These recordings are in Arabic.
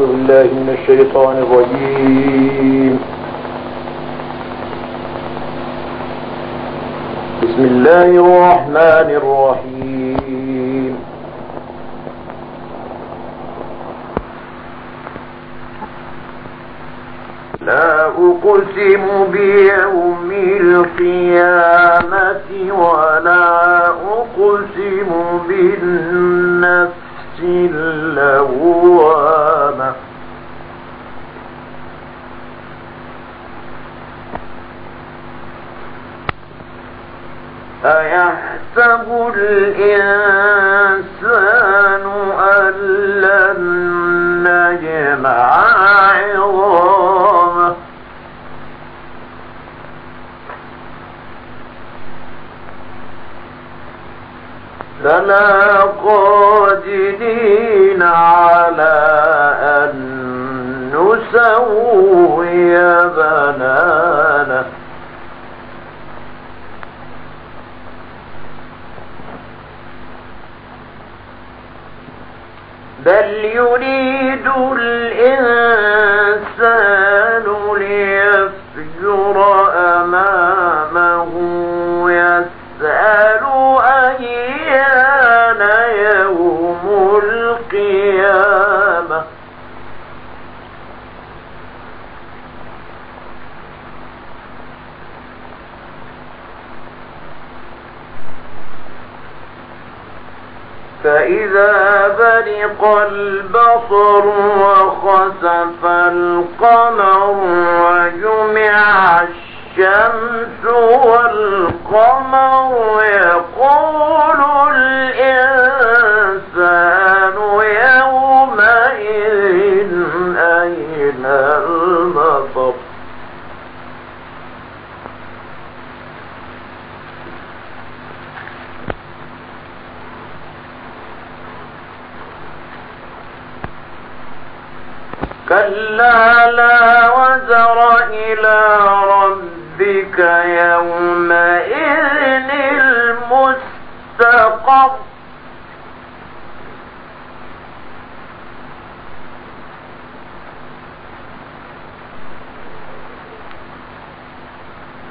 أعوذ بالله من الشيطان الرجيم. بسم الله الرحمن الرحيم. لا أقسم بيوم القيامة ولا أقسم بالنفس اللوامة أيحسب الإنسان أن لن نجمع عظامه لنا قادرين على أن نسوي بنانه بل يريد الإنسان ليفجر فإذا برق البصر وخسف القمر وجمع الشمس والقمر يقول الإنسان كلا لا وزر إلى ربك يومئذ المستقر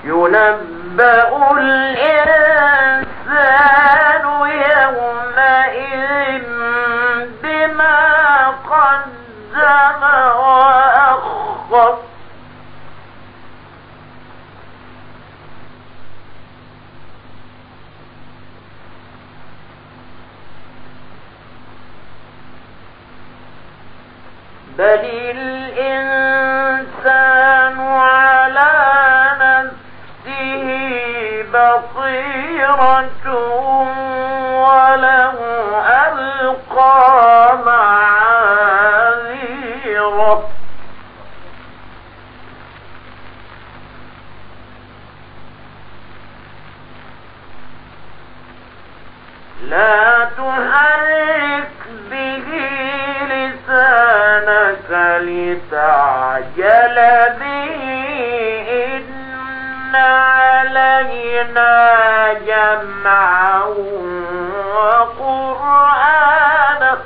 ينبأ الإنسان بصيرة وقرآنه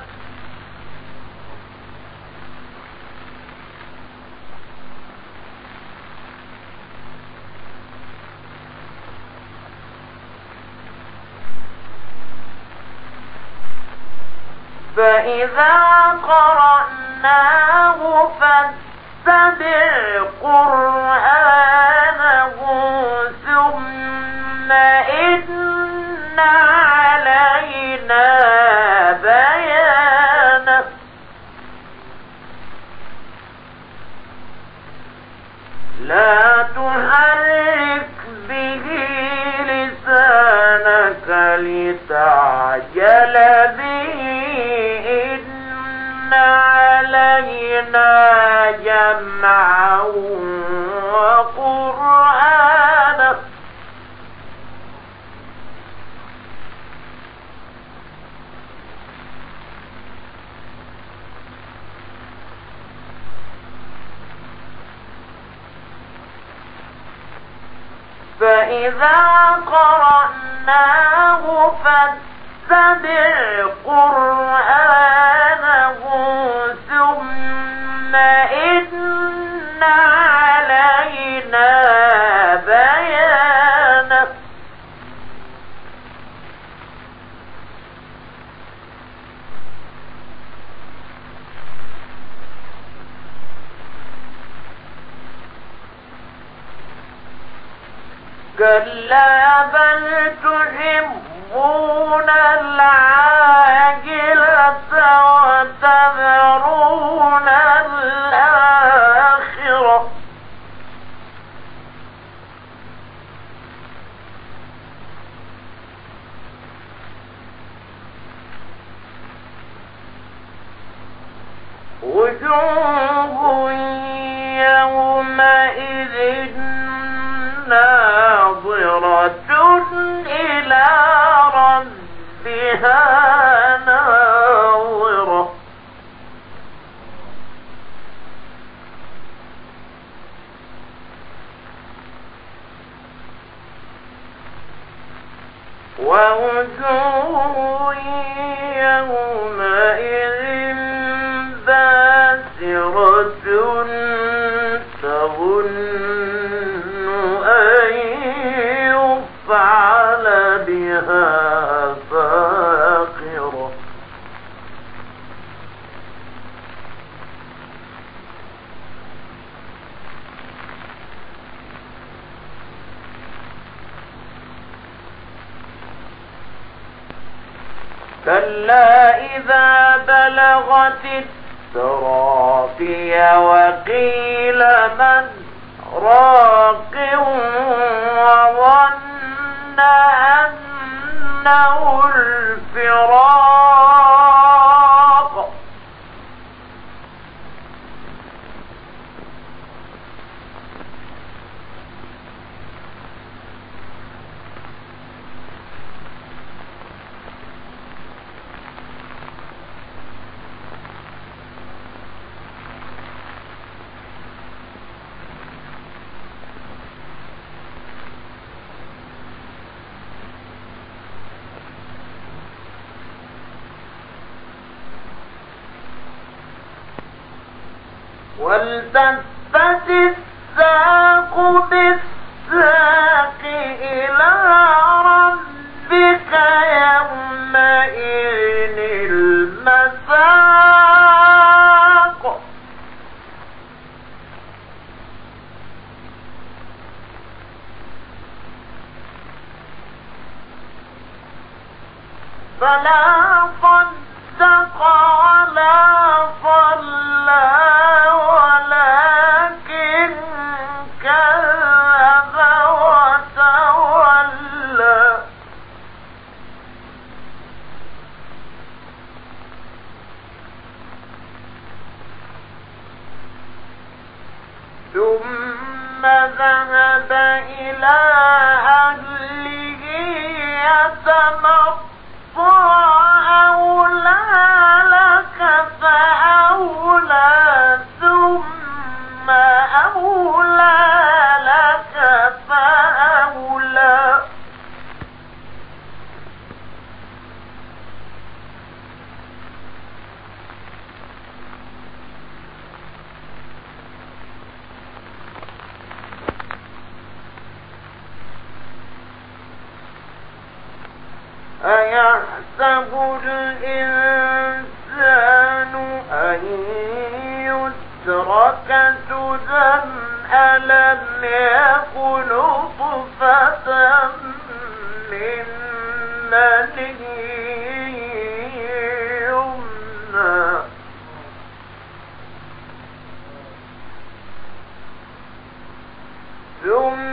فإذا قرأناه فاتبع قرآنه. علينا جمعه وقرآنه فإذا قرأناه فاتبع قرآنه. التراقي وقيل من راق والتفت الساق بالساق إلى ربك يومئذ المساق. فلا أيحسب الإنسان أن يترك سدى ألم يكن نطفة من مني ثم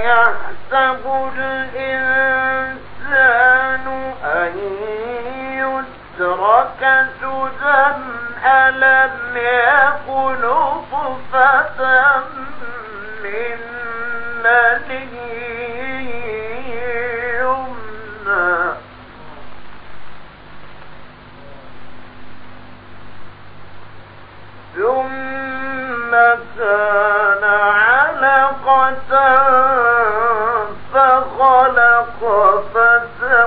أيحسب الإنسان أن يترك سدى ألم يكن طفة من مليم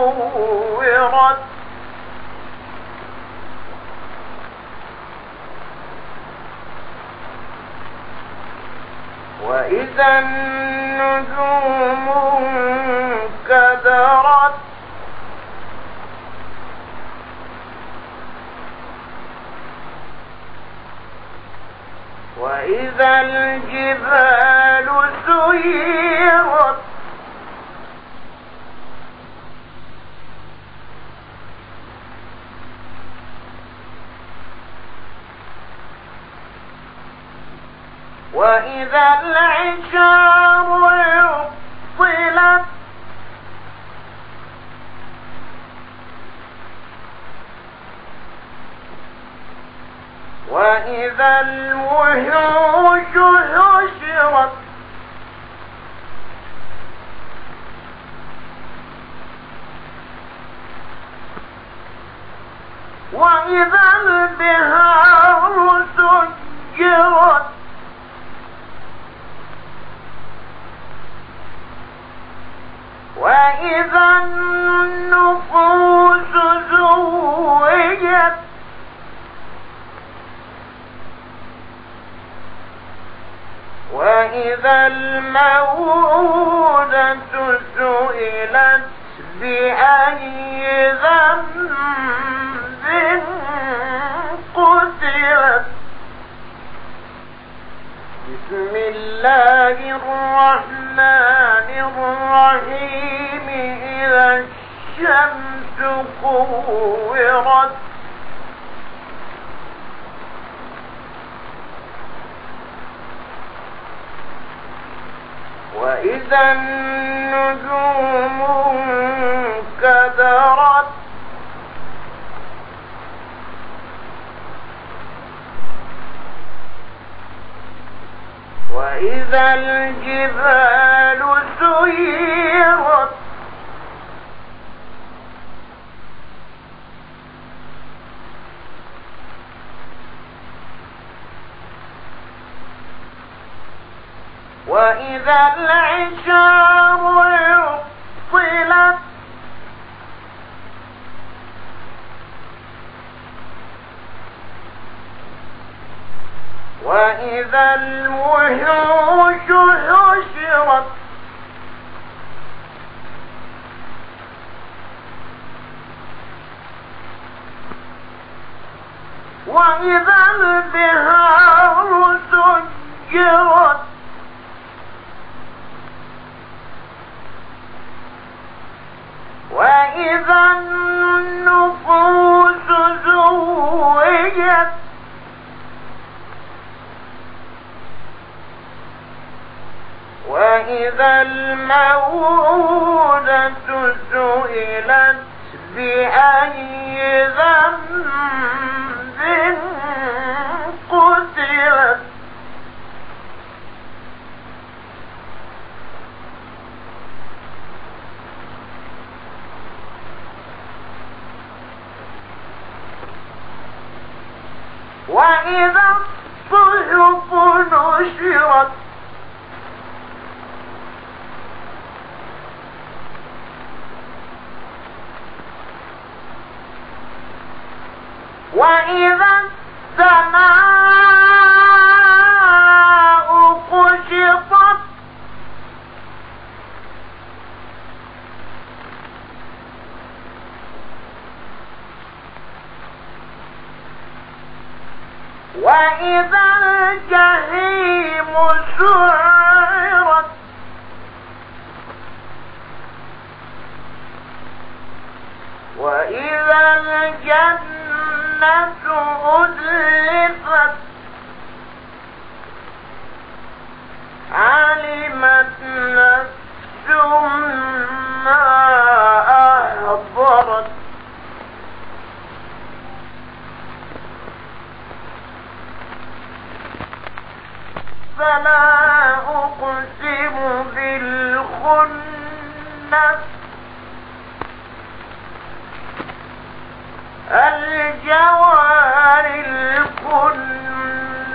كورت وإذا النجوم انكدرت وإذا الجبال سيرت وإذا العشار عطلت وإذا الوحوش حشرت وإذا البحار سجرت وإذا الموءودة سئلت بأي ذنب قتلت. بسم الله الرحمن الرحيم إذا الشمس كورت. وإذا النجوم انكدرت. وإذا الجبال سيرت وإذا العشار عطلت وإذا الوحوش حشرت وإذا البحار سجرت وإذا النفوس زوجت وإذا الموءودة وإذا الصحف نشرت. وإذا السماء وإذا الجحيم سعرت وإذا الجنة أدلت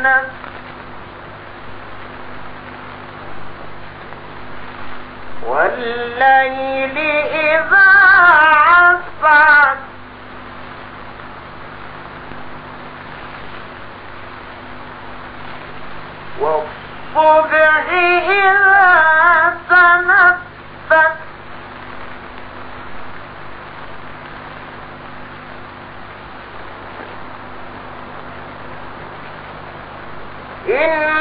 جهنم والليل إذا عصر والصبح إذا إن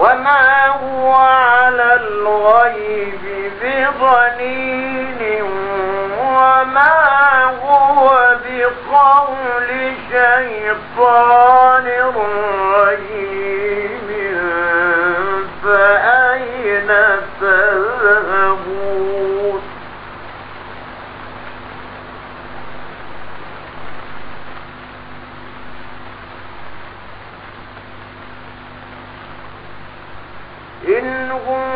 وما هو على الغيب بضنين وما هو بقول شيطان رجيم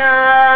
شَاءَ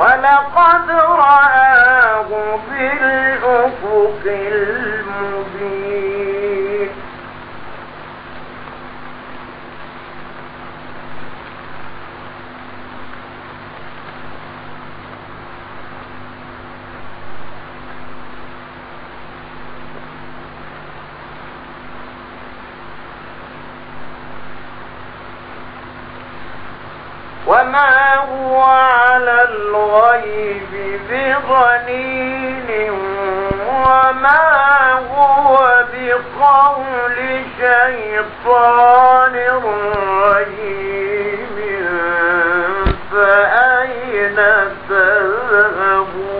ولقد رآه بالله الشيطان الرجيم. فأين تذهبون؟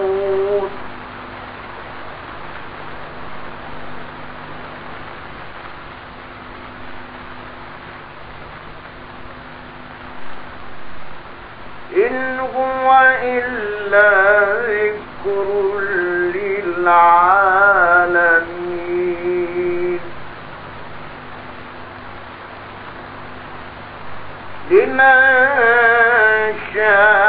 إن هو إلا ذكر للعالمين. لمن شاء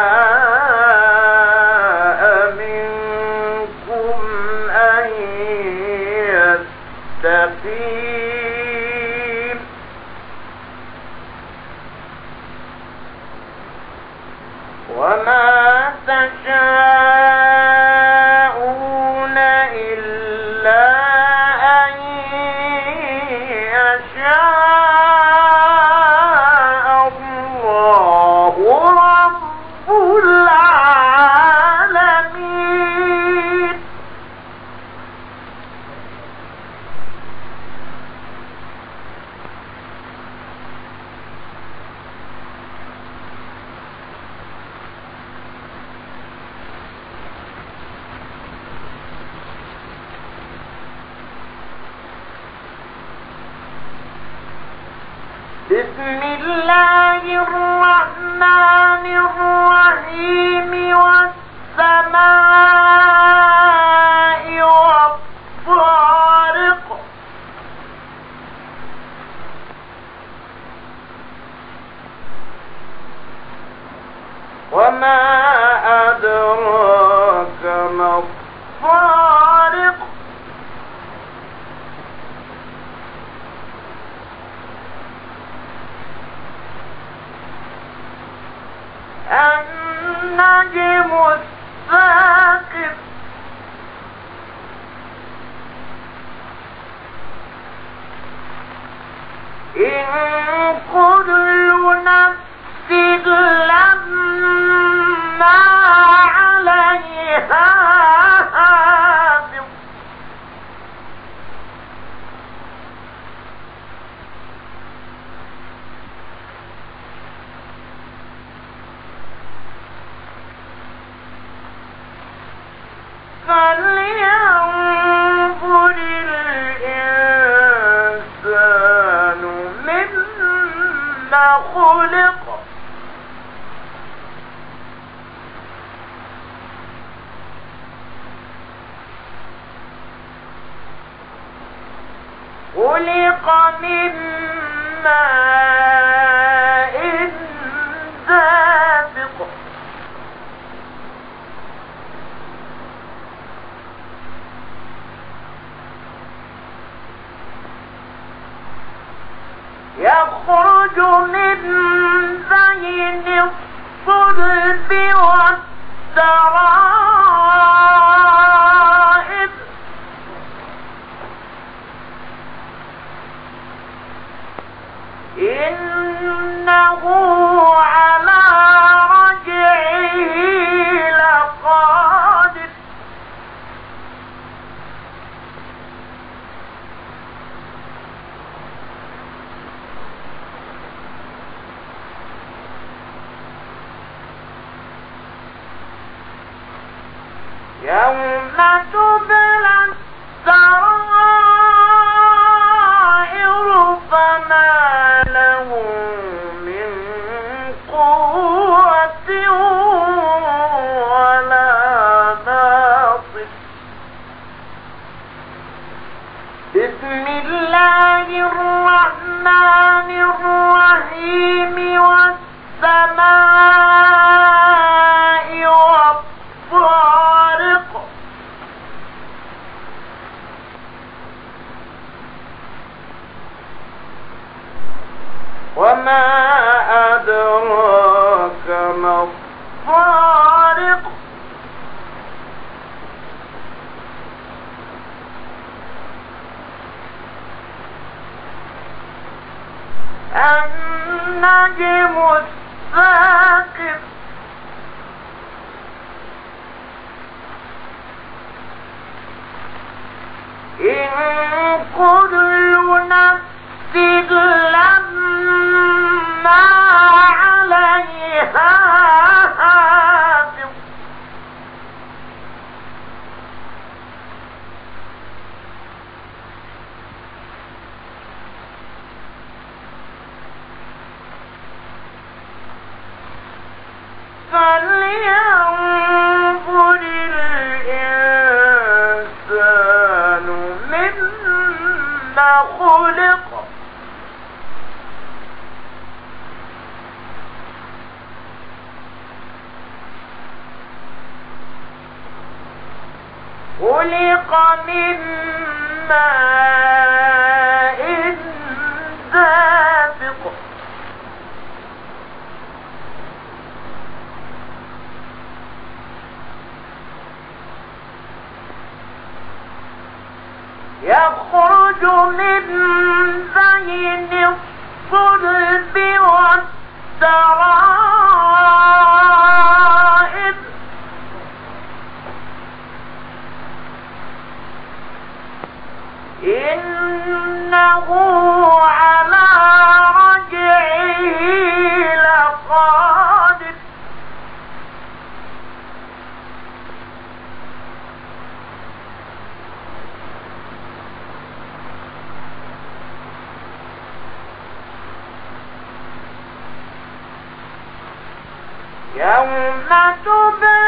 وما أدراك خلق من ماء دافق يخرج من بين الصلب to be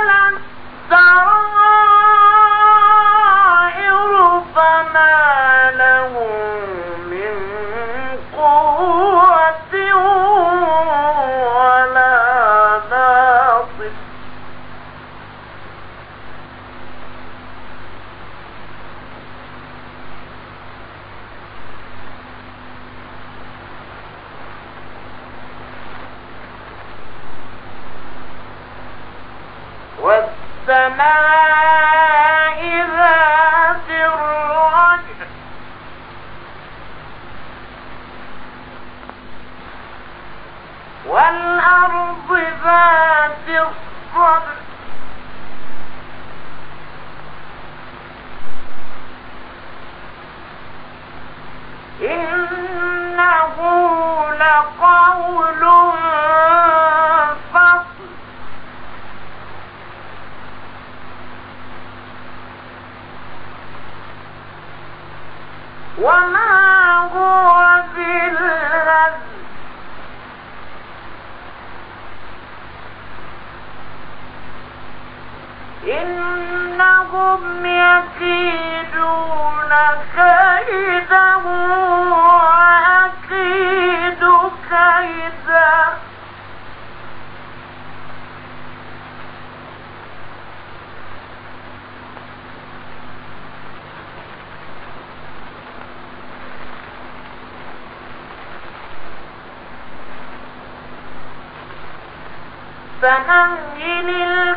فمهل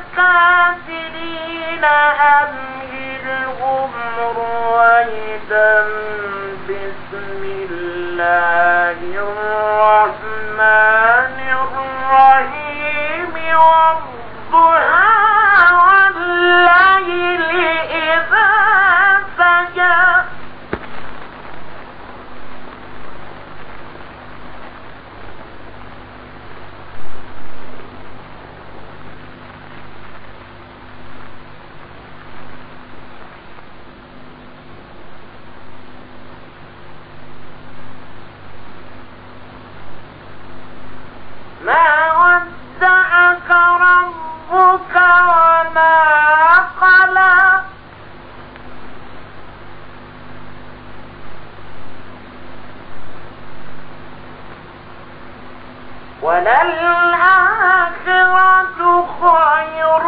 الكافرين أمهلهم رويدا بسم الله الرحمن الرحيم والضحى وللآخرة خير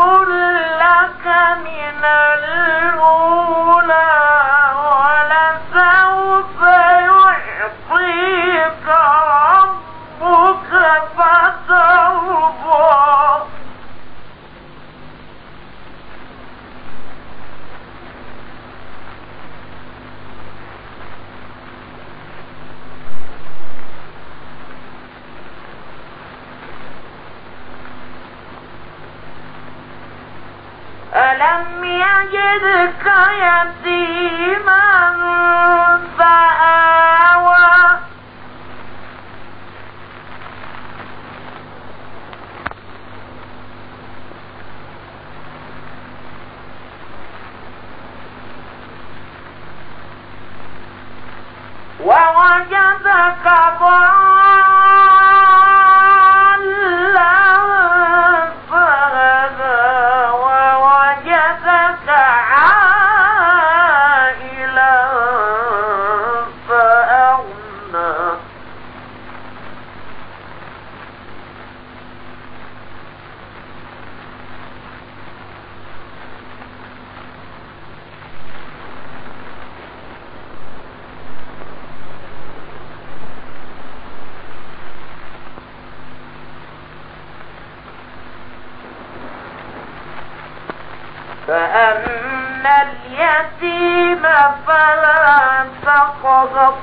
اليتيم فلا تقهر.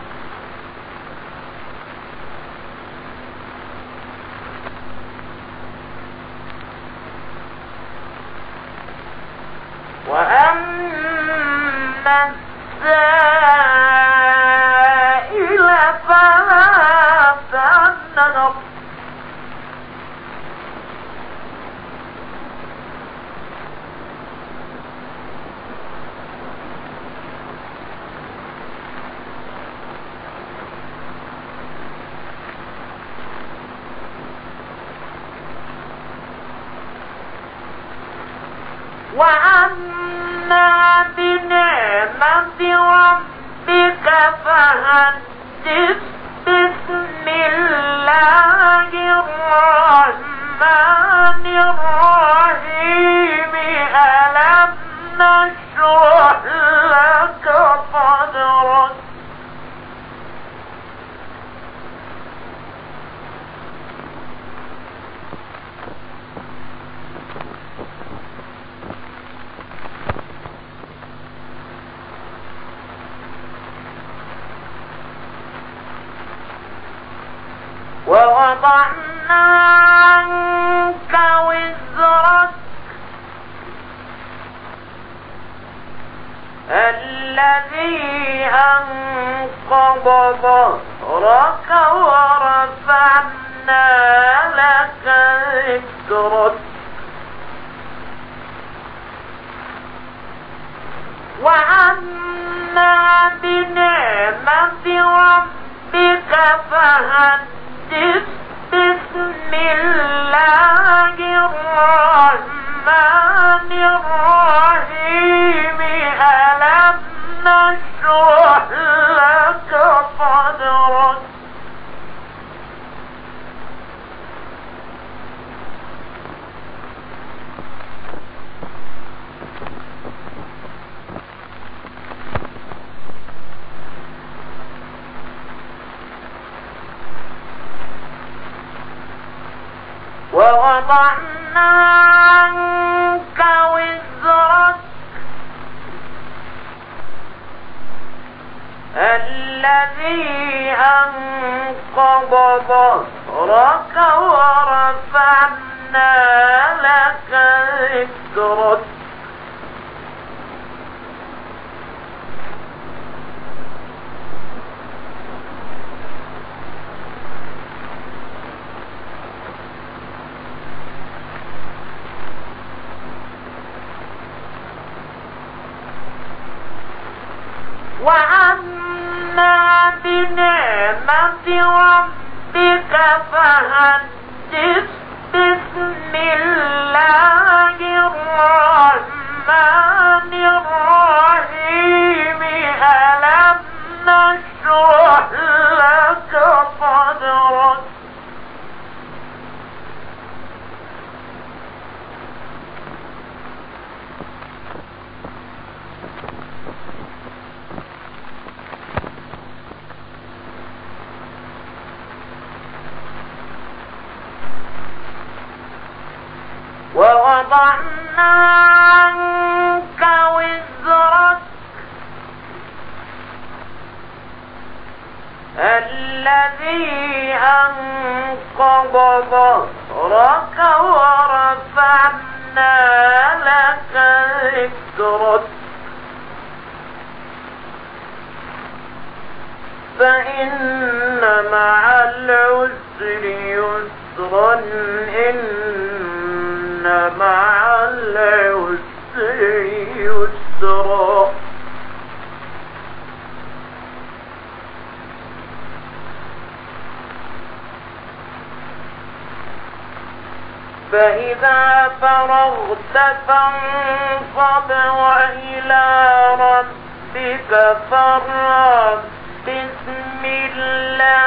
ذكرك وأما بنعمة ربك فحدث ظهرك ورفعنا لك عسرة فإن مع العسر يسرا فإذا فرغت فانصب وإلى ربك فارغب بسم الله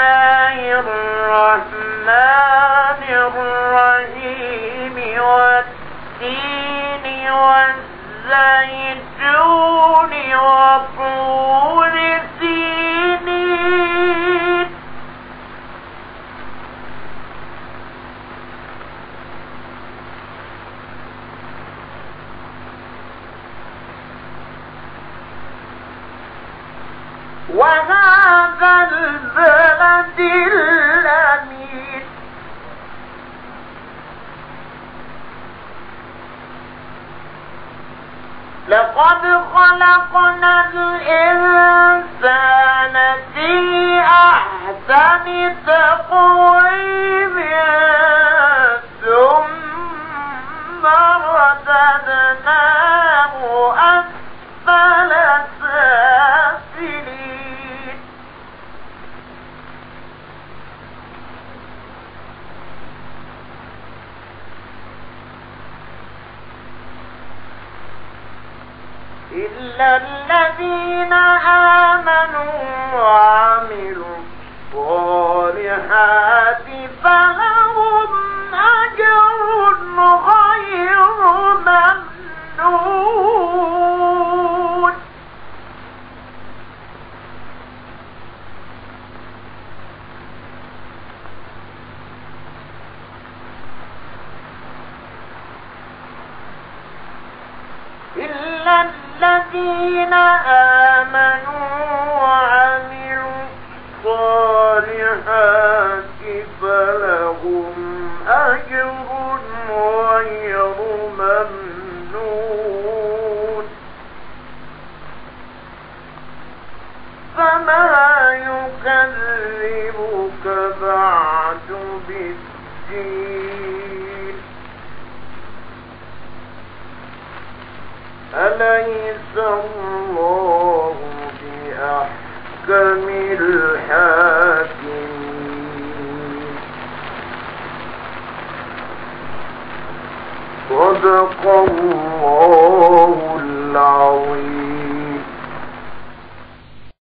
لقد خلقنا الإنسان في أحسن تقويم. ثم رددناه إلا الذين آمنوا وعملوا الصالحات